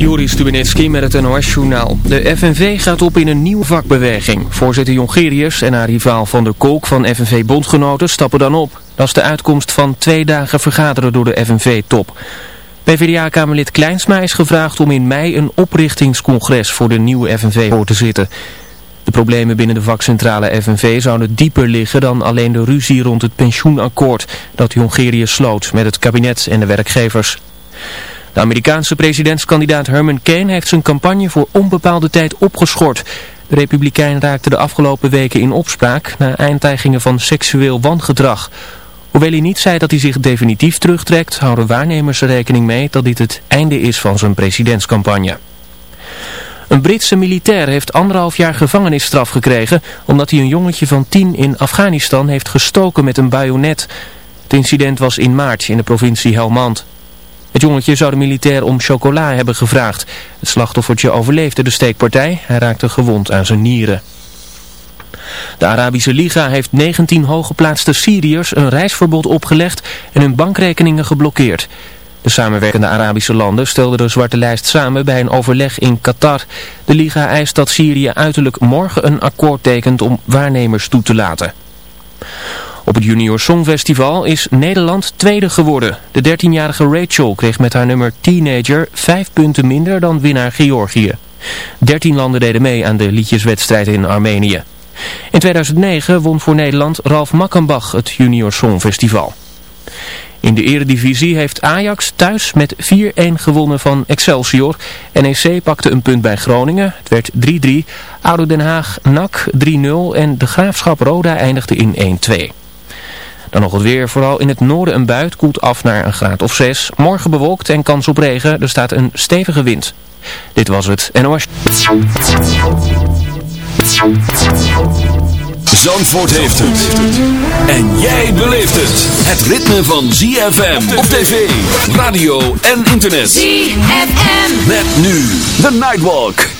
Joris Stubenitski met het NOS-journaal. De FNV gaat op in een nieuwe vakbeweging. Voorzitter Jongerius en haar rivaal Van der Kolk van FNV-bondgenoten stappen dan op. Dat is de uitkomst van twee dagen vergaderen door de FNV-top. PvdA-kamerlid Kleinsma is gevraagd om in mei een oprichtingscongres voor de nieuwe FNV voor te zitten. De problemen binnen de vakcentrale FNV zouden dieper liggen dan alleen de ruzie rond het pensioenakkoord dat Jongerius sloot met het kabinet en de werkgevers. De Amerikaanse presidentskandidaat Herman Kane heeft zijn campagne voor onbepaalde tijd opgeschort. De republikein raakte de afgelopen weken in opspraak na eindtijgingen van seksueel wangedrag. Hoewel hij niet zei dat hij zich definitief terugtrekt, houden waarnemers er rekening mee dat dit het einde is van zijn presidentscampagne. Een Britse militair heeft anderhalf jaar gevangenisstraf gekregen omdat hij een jongetje van tien in Afghanistan heeft gestoken met een bajonet. Het incident was in maart in de provincie Helmand. Het jongetje zou de militair om chocola hebben gevraagd. Het slachtoffertje overleefde de steekpartij. Hij raakte gewond aan zijn nieren. De Arabische Liga heeft 19 hooggeplaatste Syriërs een reisverbod opgelegd en hun bankrekeningen geblokkeerd. De samenwerkende Arabische landen stelden de zwarte lijst samen bij een overleg in Qatar. De Liga eist dat Syrië uiterlijk morgen een akkoord tekent om waarnemers toe te laten. Op het Junior Songfestival is Nederland tweede geworden. De 13-jarige Rachel kreeg met haar nummer Teenager vijf punten minder dan winnaar Georgië. 13 landen deden mee aan de liedjeswedstrijd in Armenië. In 2009 won voor Nederland Ralf Makkenbach het Junior Songfestival. In de eredivisie heeft Ajax thuis met 4-1 gewonnen van Excelsior. NEC pakte een punt bij Groningen. Het werd 3-3. Oude Den Haag NAC 3-0 en de Graafschap Roda eindigde in 1-2. Dan nog het weer, vooral in het noorden een buit, koelt af naar een graad of 6. Morgen bewolkt en kans op regen, er staat een stevige wind. Dit was het NOS. Zandvoort heeft het. En jij beleeft het. Het ritme van ZFM op tv, radio en internet. ZFM. Met nu The Nightwalk.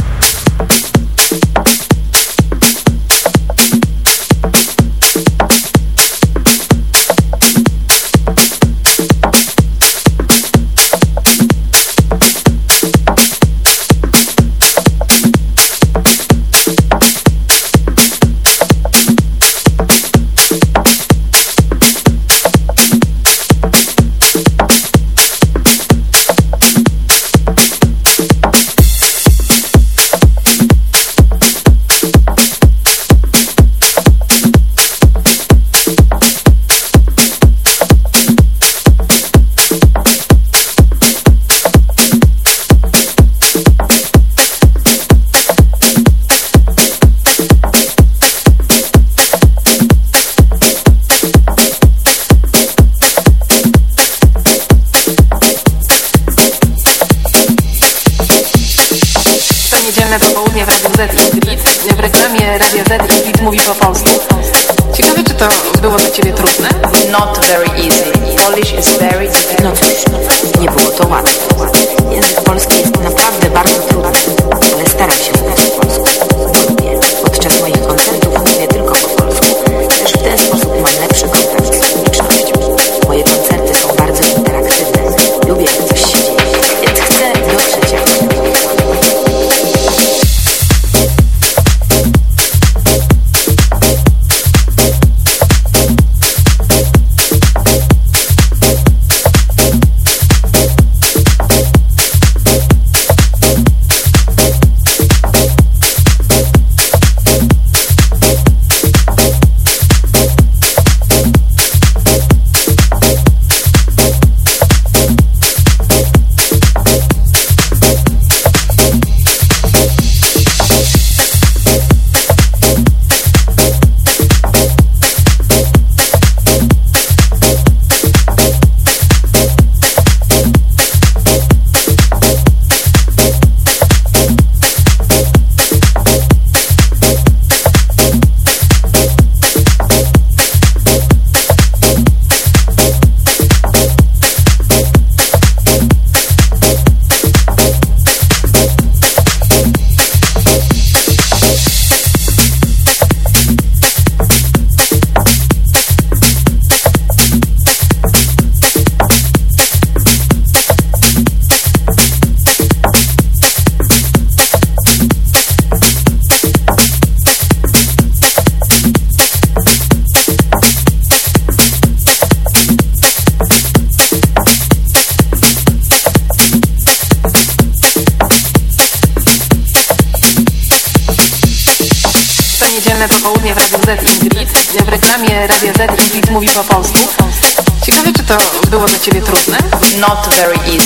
Not very easy.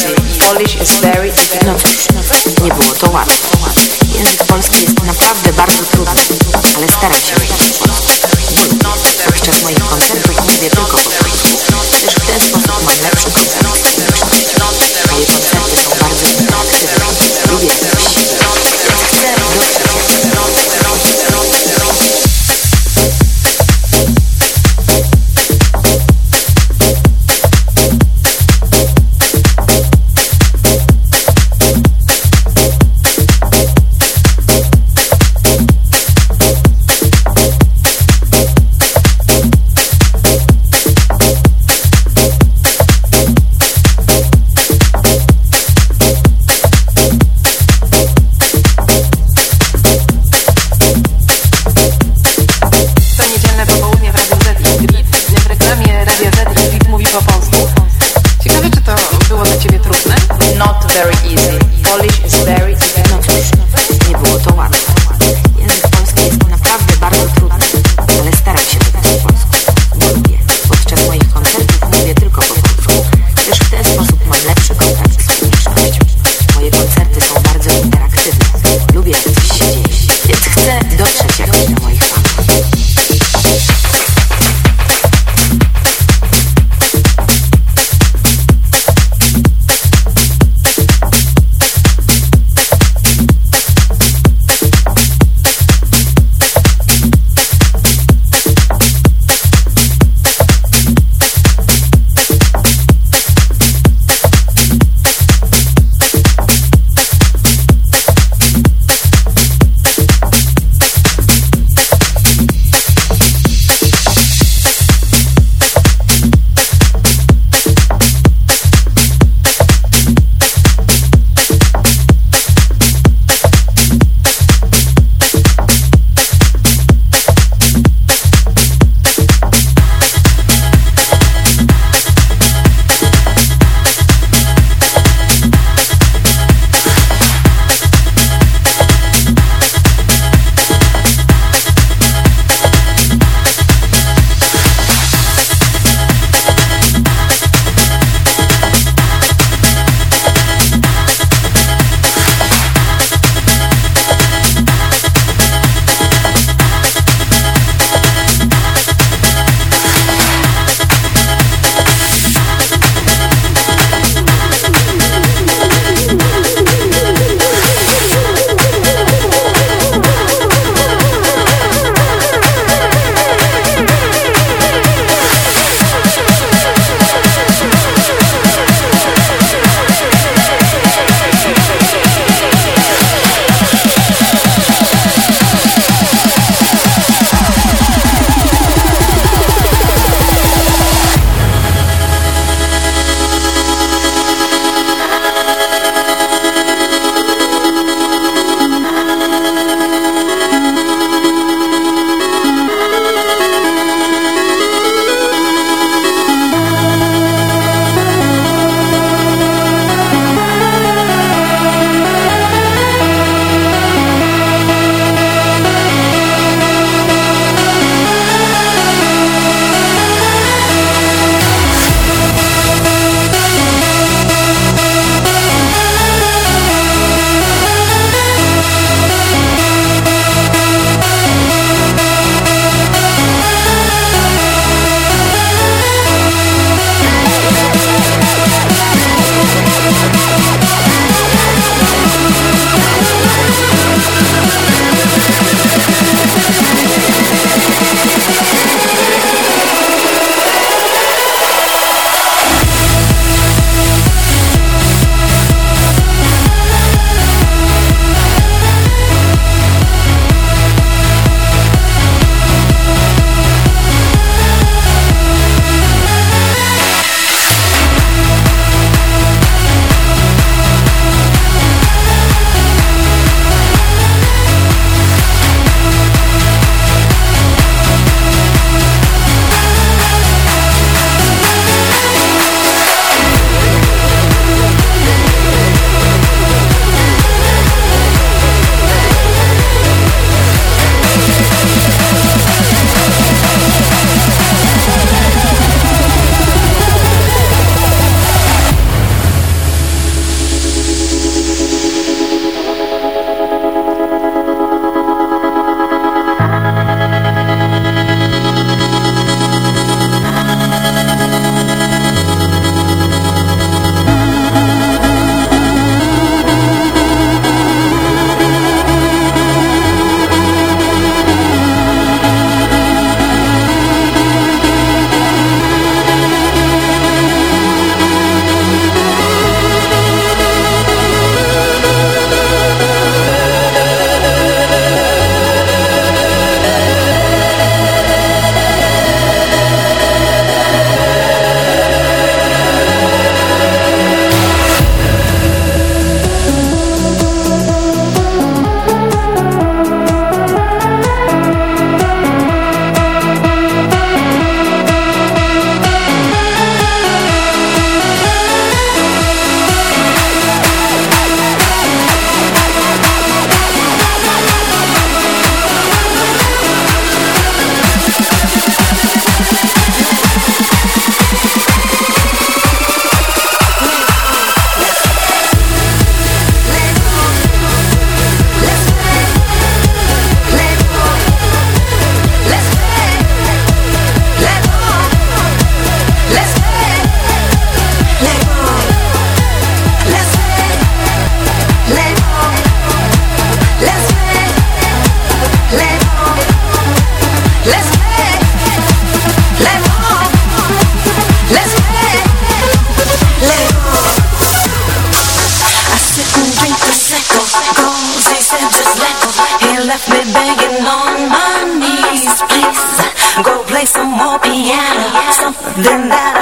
Piano. Something that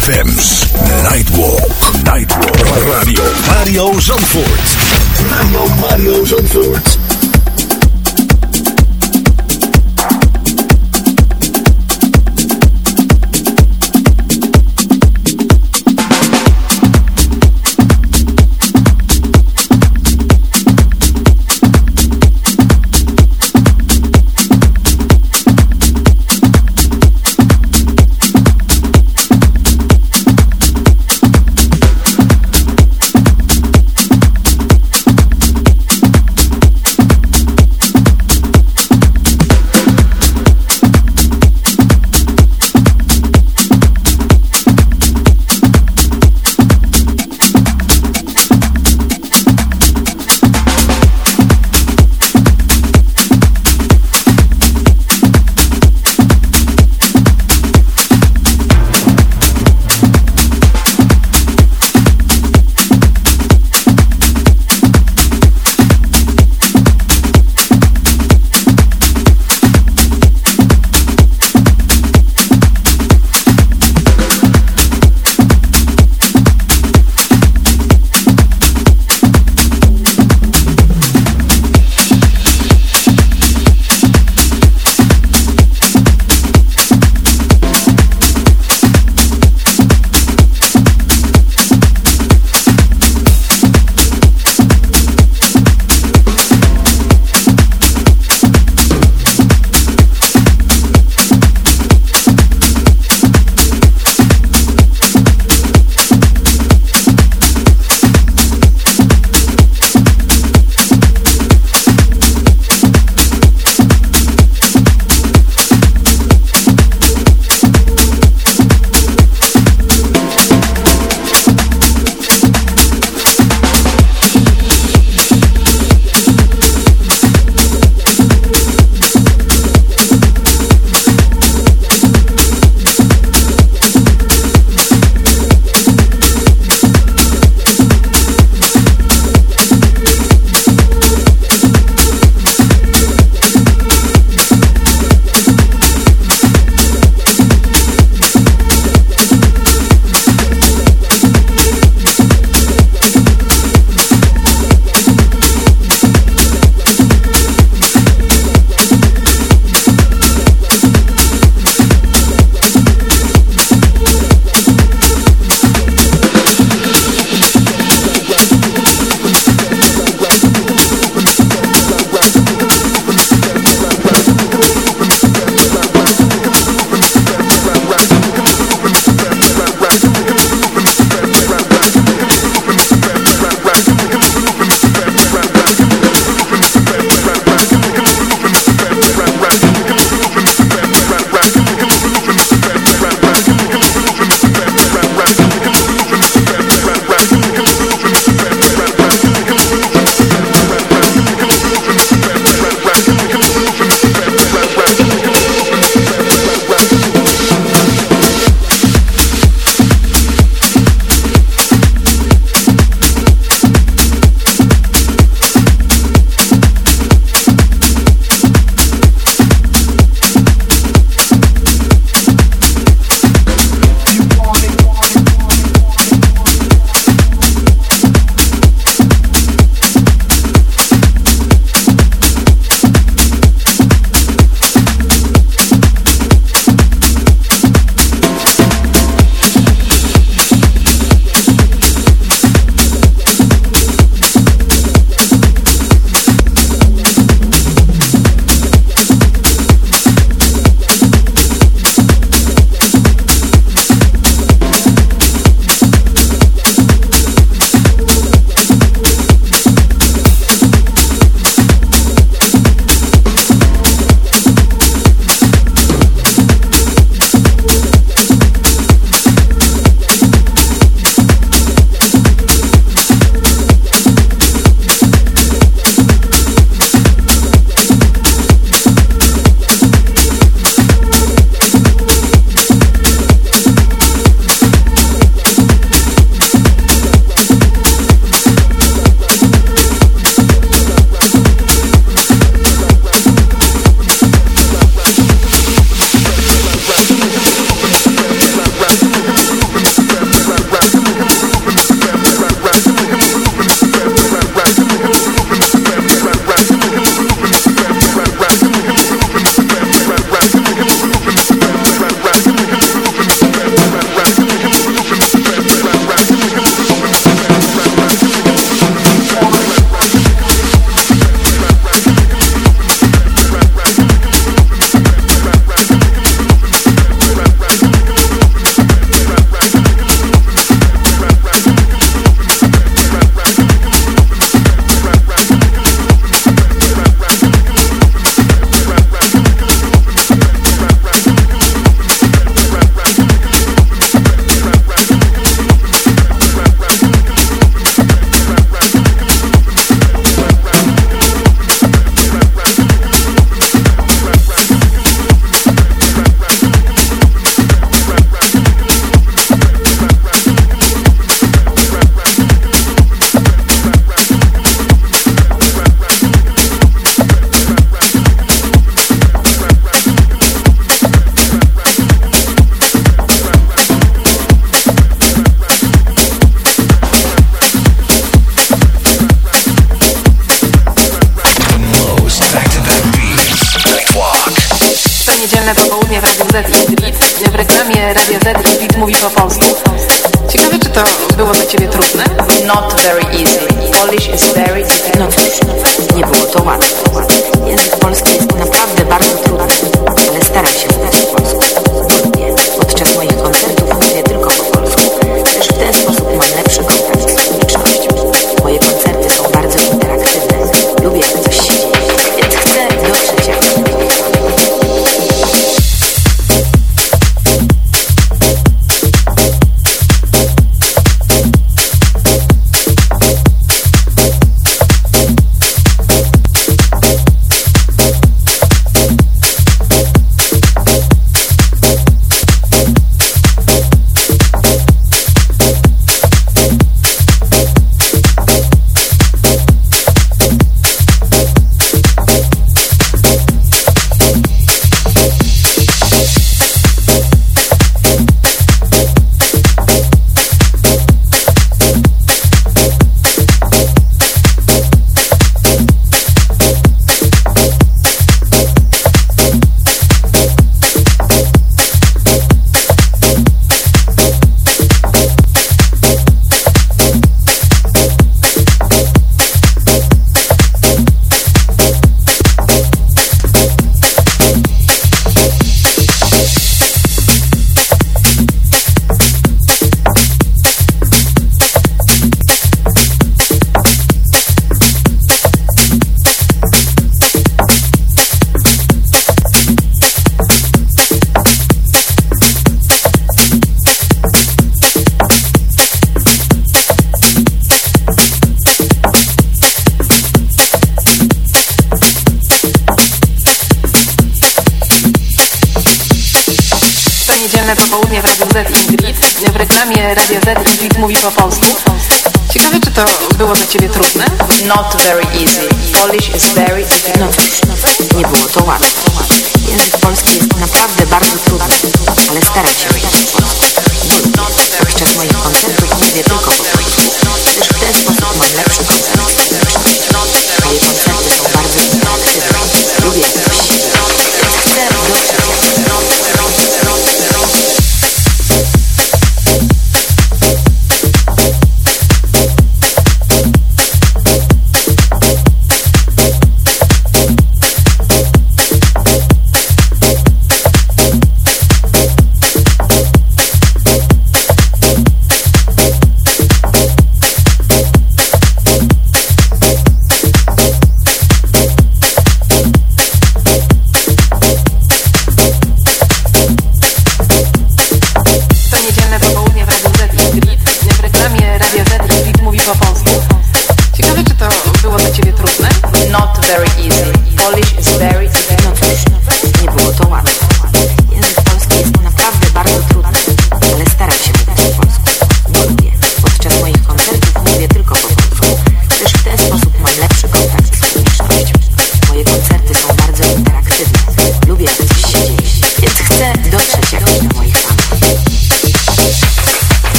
FM's Nightwalk. Nightwalk. Radio. Mario Zandvoort. Radio Mario Zandvoort.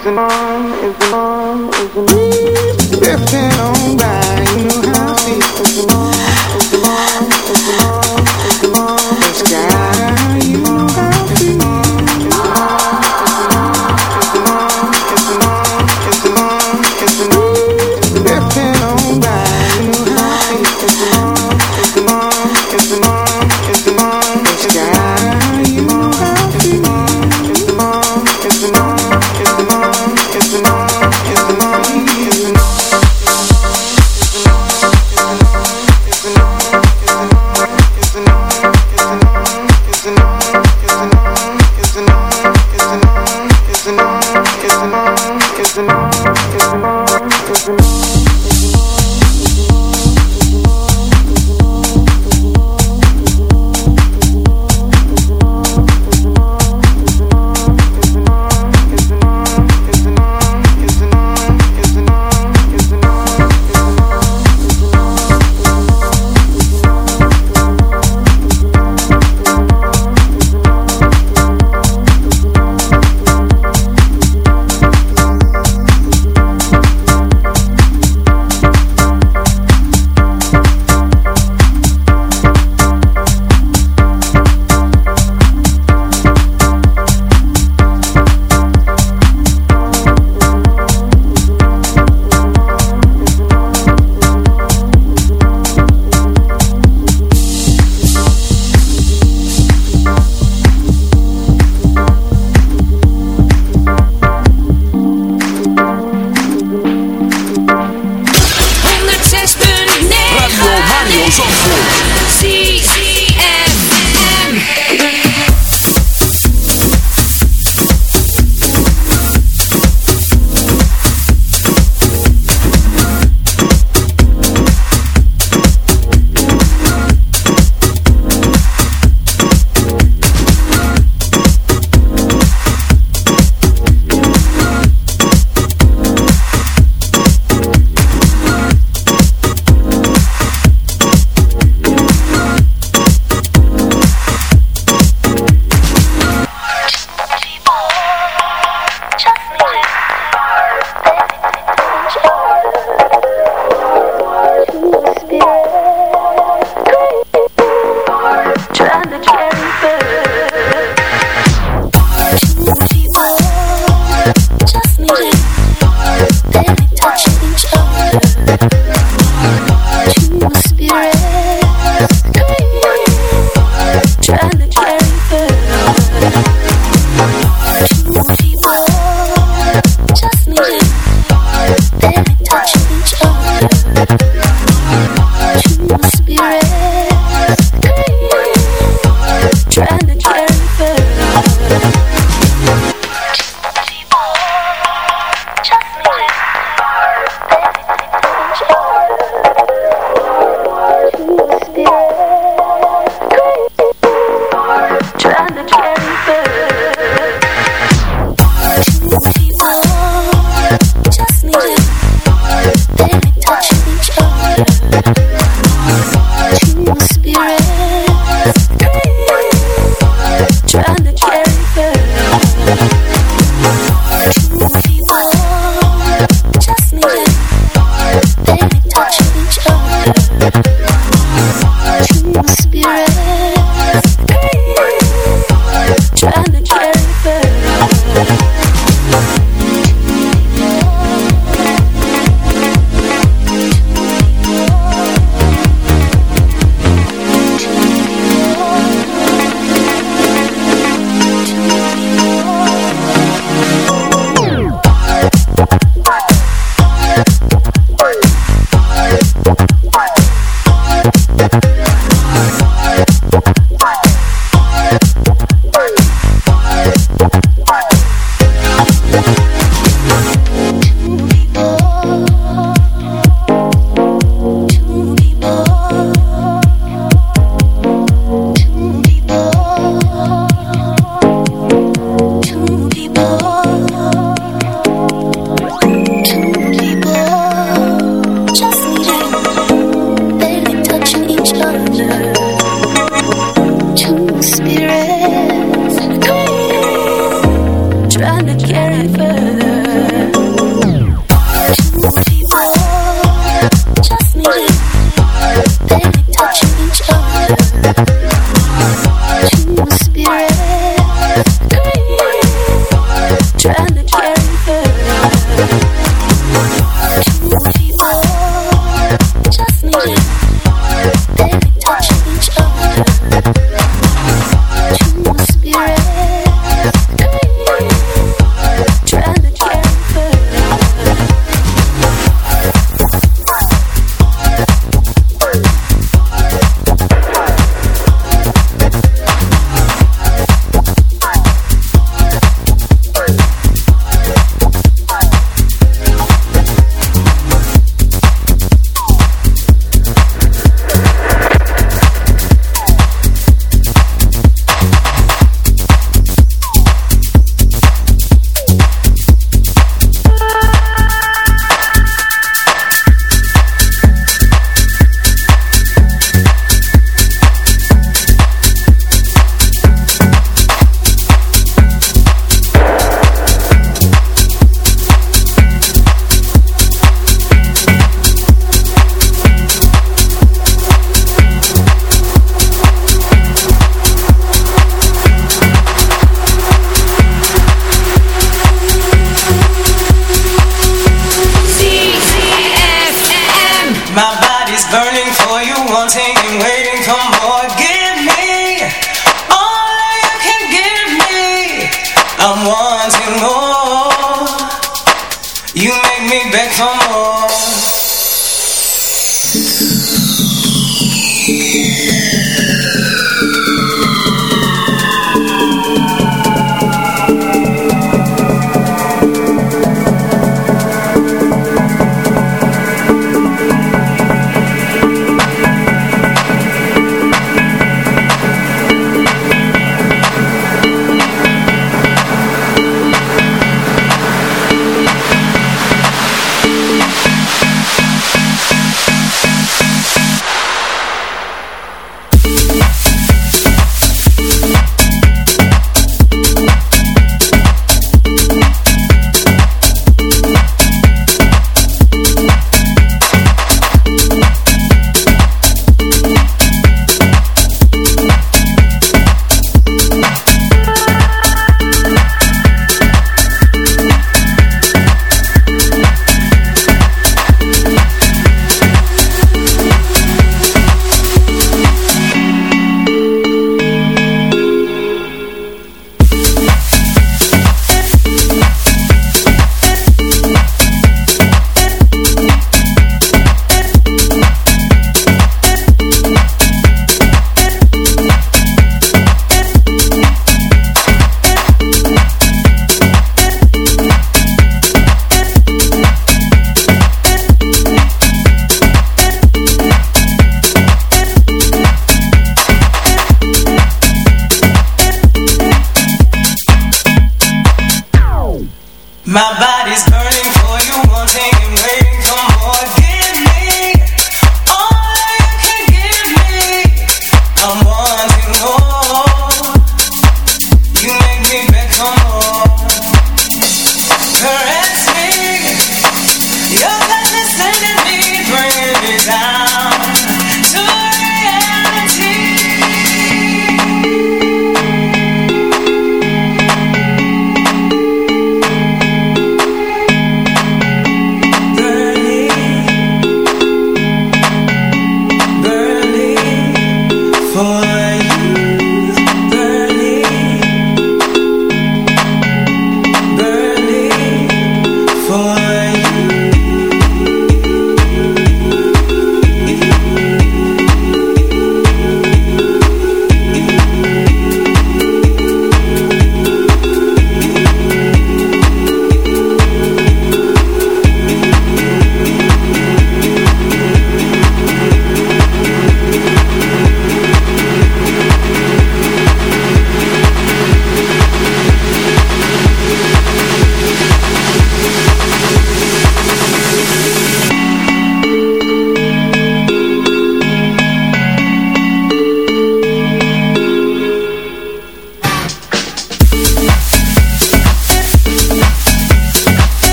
is an, is an, is an.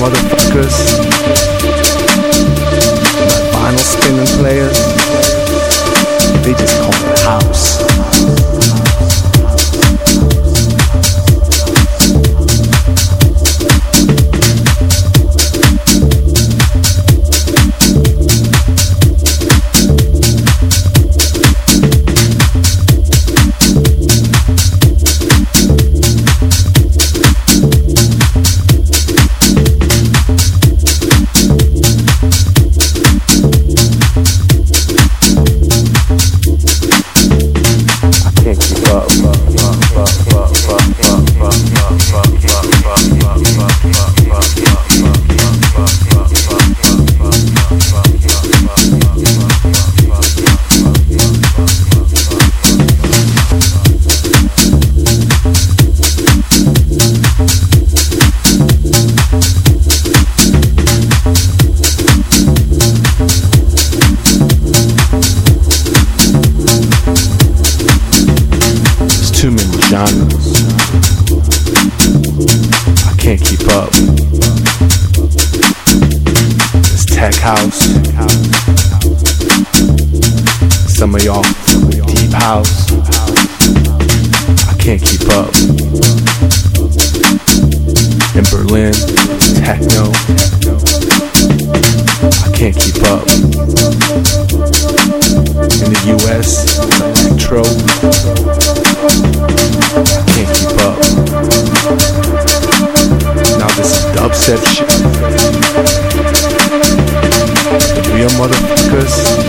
motherfuckers. motherfuckers.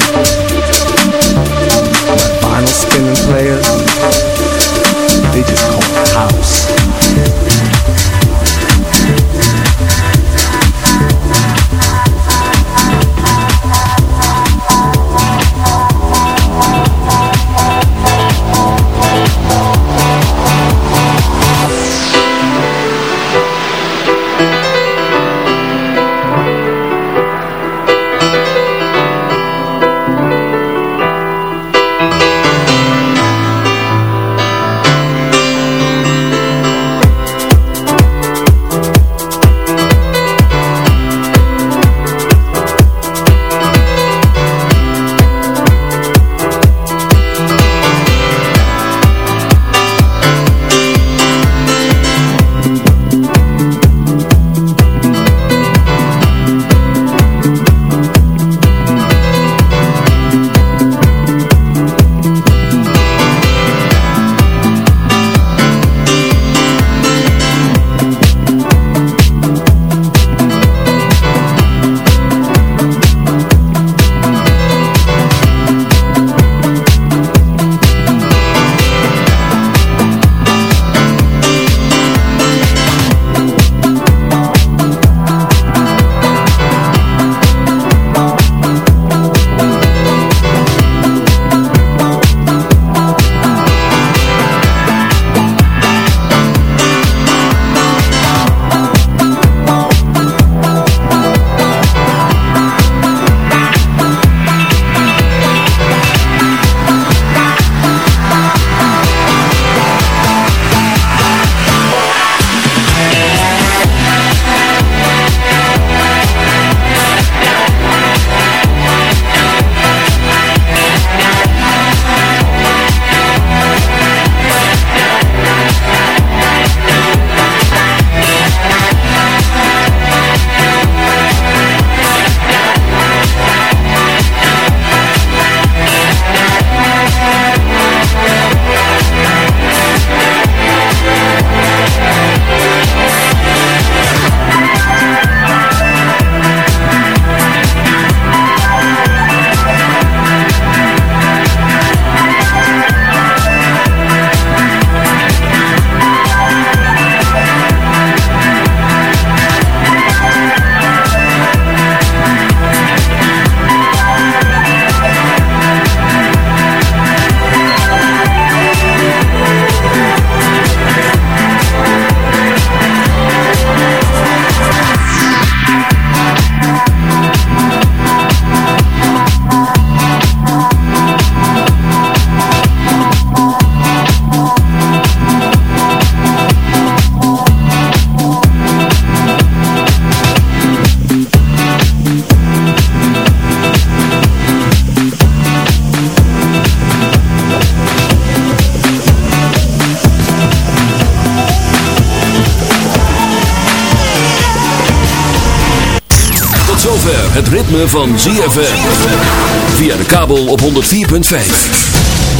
ZFM. Via de kabel op 104.5.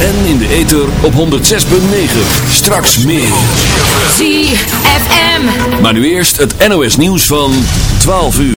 En in de ether op 106.9. Straks meer. ZFM. Maar nu eerst het NOS nieuws van 12 uur.